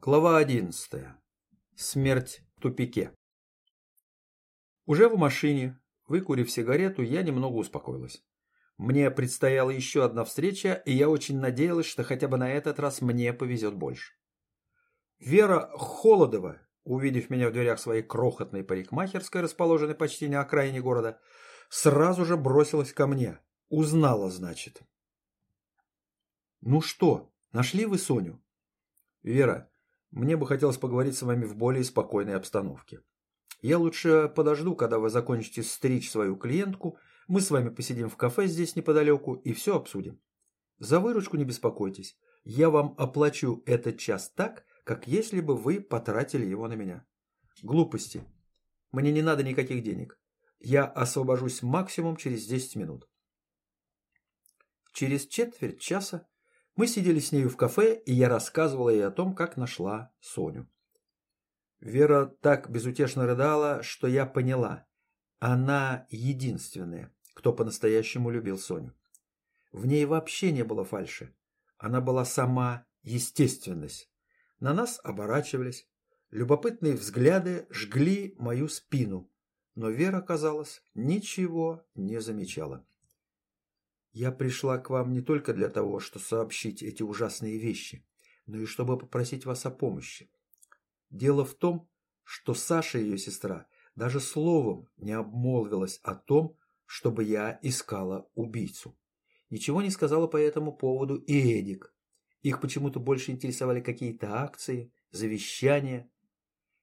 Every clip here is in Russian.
Глава одиннадцатая. Смерть в тупике. Уже в машине, выкурив сигарету, я немного успокоилась. Мне предстояла еще одна встреча, и я очень надеялась, что хотя бы на этот раз мне повезет больше. Вера Холодова, увидев меня в дверях своей крохотной парикмахерской, расположенной почти на окраине города, сразу же бросилась ко мне. Узнала, значит. «Ну что, нашли вы Соню?» «Вера, мне бы хотелось поговорить с вами в более спокойной обстановке. Я лучше подожду, когда вы закончите стричь свою клиентку, мы с вами посидим в кафе здесь неподалеку и все обсудим. За выручку не беспокойтесь, я вам оплачу этот час так, как если бы вы потратили его на меня. Глупости. Мне не надо никаких денег. Я освобожусь максимум через 10 минут. Через четверть часа мы сидели с нею в кафе, и я рассказывала ей о том, как нашла Соню. Вера так безутешно рыдала, что я поняла. Она единственная, кто по-настоящему любил Соню. В ней вообще не было фальши. Она была сама естественность. На нас оборачивались. Любопытные взгляды жгли мою спину. Но Вера, казалось, ничего не замечала. Я пришла к вам не только для того, чтобы сообщить эти ужасные вещи, но и чтобы попросить вас о помощи. Дело в том, что Саша, ее сестра, даже словом не обмолвилась о том, чтобы я искала убийцу. Ничего не сказала по этому поводу и Эдик. Их почему-то больше интересовали какие-то акции, завещания.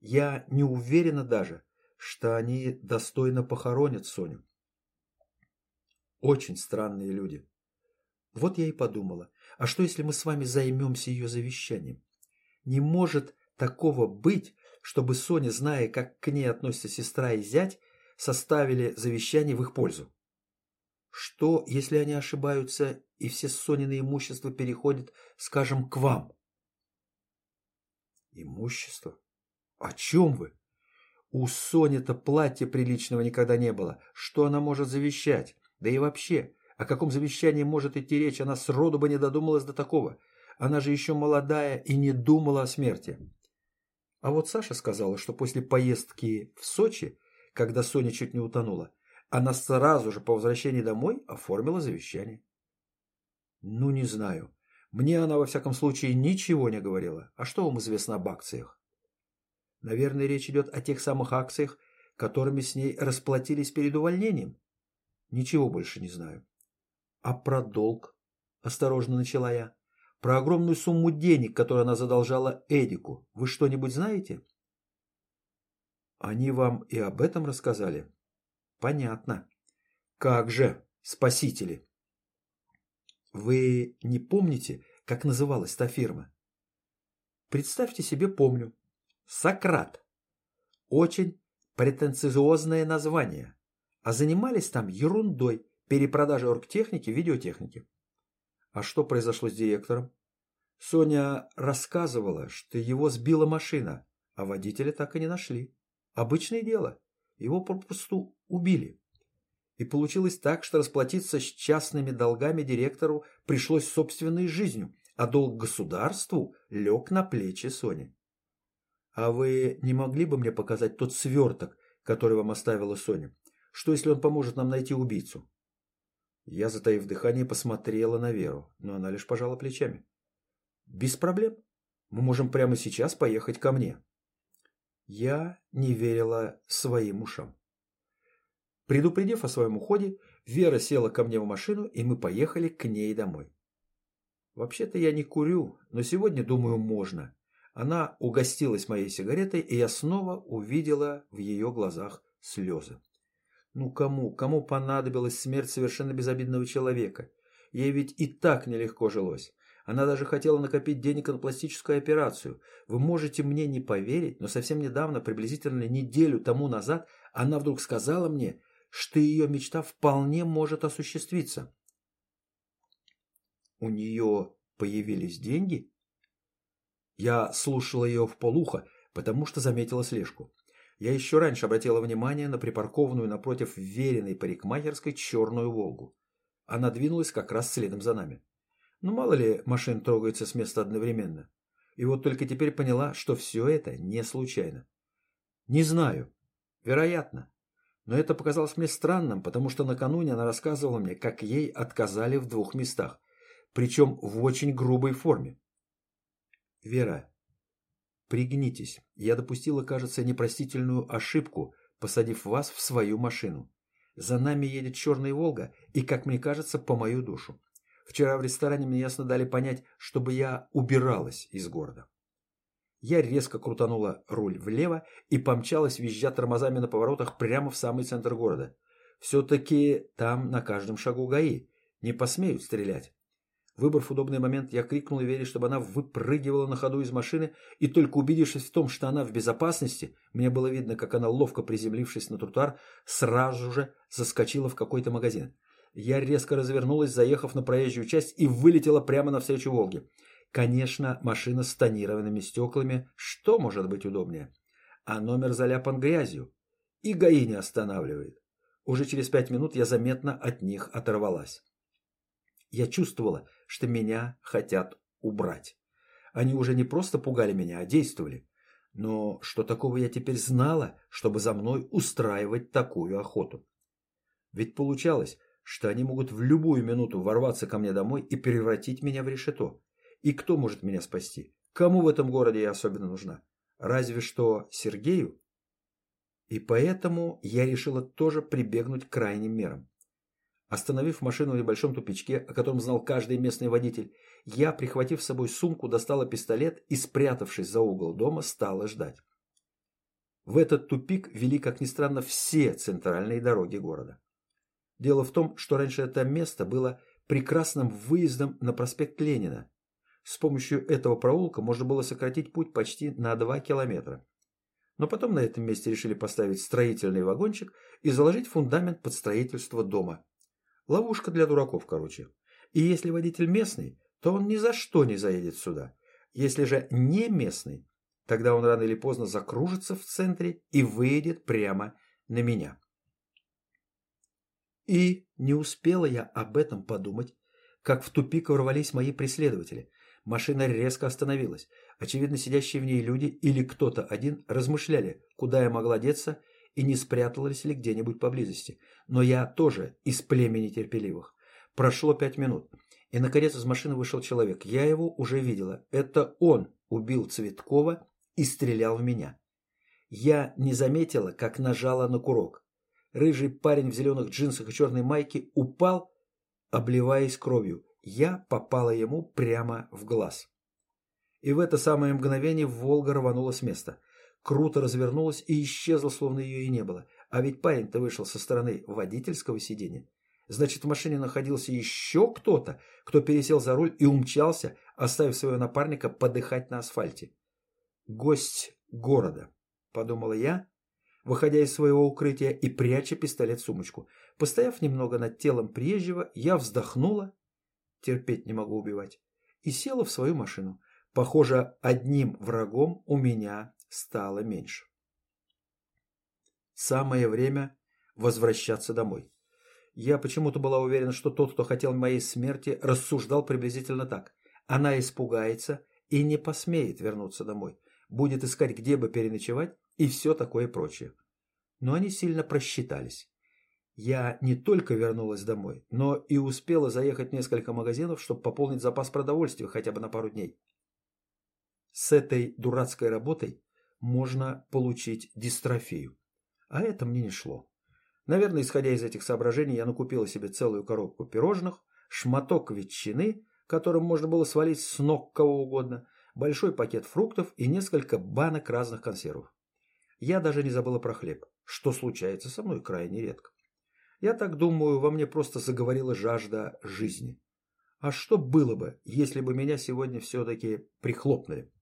Я не уверена даже, что они достойно похоронят Соню. Очень странные люди. Вот я и подумала, а что если мы с вами займемся ее завещанием? Не может такого быть, чтобы Соня, зная, как к ней относятся сестра и зять, составили завещание в их пользу. Что, если они ошибаются, и все Сонины имущество переходит, скажем, к вам? Имущество? О чем вы? У Сони-то платья приличного никогда не было. Что она может завещать? Да и вообще, о каком завещании может идти речь? Она сроду бы не додумалась до такого. Она же еще молодая и не думала о смерти. А вот Саша сказала, что после поездки в Сочи, когда Соня чуть не утонула, она сразу же по возвращении домой оформила завещание. Ну, не знаю. Мне она, во всяком случае, ничего не говорила. А что вам известно об акциях? Наверное, речь идет о тех самых акциях, которыми с ней расплатились перед увольнением. Ничего больше не знаю. А про долг? Осторожно начала я. Про огромную сумму денег, которую она задолжала Эдику. Вы что-нибудь знаете? Они вам и об этом рассказали? Понятно. Как же, спасители. Вы не помните, как называлась та фирма? Представьте себе, помню. Сократ. Очень претенциозное название а занимались там ерундой, перепродажей оргтехники, видеотехники. А что произошло с директором? Соня рассказывала, что его сбила машина, а водителя так и не нашли. Обычное дело. Его попросту убили. И получилось так, что расплатиться с частными долгами директору пришлось собственной жизнью, а долг государству лег на плечи Сони. А вы не могли бы мне показать тот сверток, который вам оставила Соня? Что, если он поможет нам найти убийцу? Я, затаив дыхание, посмотрела на Веру, но она лишь пожала плечами. Без проблем. Мы можем прямо сейчас поехать ко мне. Я не верила своим ушам. Предупредив о своем уходе, Вера села ко мне в машину, и мы поехали к ней домой. Вообще-то я не курю, но сегодня, думаю, можно. Она угостилась моей сигаретой, и я снова увидела в ее глазах слезы. Ну кому, кому понадобилась смерть совершенно безобидного человека? Ей ведь и так нелегко жилось. Она даже хотела накопить денег на пластическую операцию. Вы можете мне не поверить, но совсем недавно, приблизительно неделю тому назад, она вдруг сказала мне, что ее мечта вполне может осуществиться. У нее появились деньги? Я слушала ее в полухо, потому что заметила слежку. Я еще раньше обратила внимание на припаркованную напротив веренной парикмахерской черную «Волгу». Она двинулась как раз следом за нами. Ну, мало ли машин трогается с места одновременно. И вот только теперь поняла, что все это не случайно. Не знаю. Вероятно. Но это показалось мне странным, потому что накануне она рассказывала мне, как ей отказали в двух местах. Причем в очень грубой форме. Вера, пригнитесь. Я допустила, кажется, непростительную ошибку, посадив вас в свою машину. За нами едет черная «Волга» и, как мне кажется, по мою душу. Вчера в ресторане мне ясно дали понять, чтобы я убиралась из города. Я резко крутанула руль влево и помчалась, визжа тормозами на поворотах прямо в самый центр города. Все-таки там на каждом шагу ГАИ. Не посмеют стрелять. Выбрав удобный момент, я крикнул Вере, чтобы она выпрыгивала на ходу из машины, и только убедившись в том, что она в безопасности, мне было видно, как она, ловко приземлившись на тротуар, сразу же заскочила в какой-то магазин. Я резко развернулась, заехав на проезжую часть и вылетела прямо навстречу Волге. Конечно, машина с тонированными стеклами, что может быть удобнее? А номер заляпан грязью. И ГАИ не останавливает. Уже через пять минут я заметно от них оторвалась. Я чувствовала, что меня хотят убрать. Они уже не просто пугали меня, а действовали. Но что такого я теперь знала, чтобы за мной устраивать такую охоту? Ведь получалось, что они могут в любую минуту ворваться ко мне домой и превратить меня в решето. И кто может меня спасти? Кому в этом городе я особенно нужна? Разве что Сергею? И поэтому я решила тоже прибегнуть к крайним мерам. Остановив машину в небольшом тупичке, о котором знал каждый местный водитель, я, прихватив с собой сумку, достала пистолет и, спрятавшись за угол дома, стала ждать. В этот тупик вели, как ни странно, все центральные дороги города. Дело в том, что раньше это место было прекрасным выездом на проспект Ленина. С помощью этого проулка можно было сократить путь почти на 2 километра. Но потом на этом месте решили поставить строительный вагончик и заложить фундамент под строительство дома. Ловушка для дураков, короче. И если водитель местный, то он ни за что не заедет сюда. Если же не местный, тогда он рано или поздно закружится в центре и выйдет прямо на меня. И не успела я об этом подумать, как в тупик ворвались мои преследователи. Машина резко остановилась. Очевидно, сидящие в ней люди или кто-то один размышляли, куда я могла деться и не спряталась ли где-нибудь поблизости. Но я тоже из племени терпеливых. Прошло пять минут, и, наконец, из машины вышел человек. Я его уже видела. Это он убил Цветкова и стрелял в меня. Я не заметила, как нажала на курок. Рыжий парень в зеленых джинсах и черной майке упал, обливаясь кровью. Я попала ему прямо в глаз. И в это самое мгновение Волга рванула с места. Круто развернулась и исчезла, словно ее и не было. А ведь парень-то вышел со стороны водительского сиденья. Значит, в машине находился еще кто-то, кто пересел за руль и умчался, оставив своего напарника подыхать на асфальте. «Гость города», — подумала я, выходя из своего укрытия и пряча пистолет в сумочку. Постояв немного над телом приезжего, я вздохнула, терпеть не могу убивать, и села в свою машину. Похоже, одним врагом у меня стало меньше. Самое время возвращаться домой. Я почему-то была уверена, что тот, кто хотел моей смерти, рассуждал приблизительно так. Она испугается и не посмеет вернуться домой. Будет искать, где бы переночевать и все такое прочее. Но они сильно просчитались. Я не только вернулась домой, но и успела заехать в несколько магазинов, чтобы пополнить запас продовольствия хотя бы на пару дней. С этой дурацкой работой можно получить дистрофию. А это мне не шло. Наверное, исходя из этих соображений, я накупила себе целую коробку пирожных, шматок ветчины, которым можно было свалить с ног кого угодно, большой пакет фруктов и несколько банок разных консервов. Я даже не забыла про хлеб, что случается со мной крайне редко. Я так думаю, во мне просто заговорила жажда жизни. А что было бы, если бы меня сегодня все-таки прихлопнули?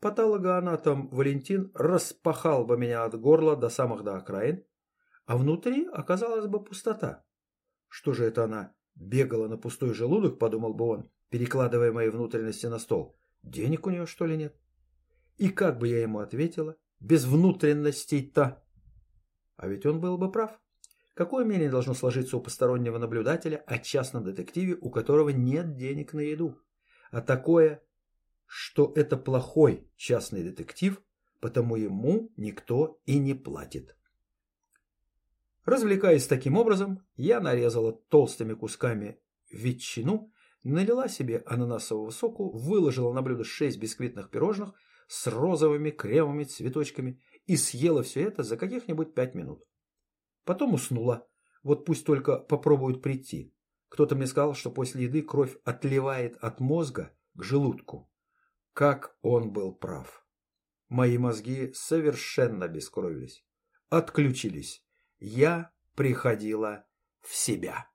Патологоанатом Валентин распахал бы меня от горла до самых до окраин, а внутри оказалась бы пустота. Что же это она бегала на пустой желудок, подумал бы он, перекладывая мои внутренности на стол. Денег у нее, что ли, нет? И как бы я ему ответила? без внутренностей-то. А ведь он был бы прав. Какое мнение должно сложиться у постороннего наблюдателя о частном детективе, у которого нет денег на еду? А такое, что это плохой частный детектив, потому ему никто и не платит. Развлекаясь таким образом, я нарезала толстыми кусками ветчину, налила себе ананасового соку, выложила на блюдо шесть бисквитных пирожных с розовыми кремовыми цветочками и съела все это за каких-нибудь пять минут. Потом уснула. Вот пусть только попробуют прийти. Кто-то мне сказал, что после еды кровь отливает от мозга к желудку. Как он был прав. Мои мозги совершенно обескровились. Отключились. Я приходила в себя.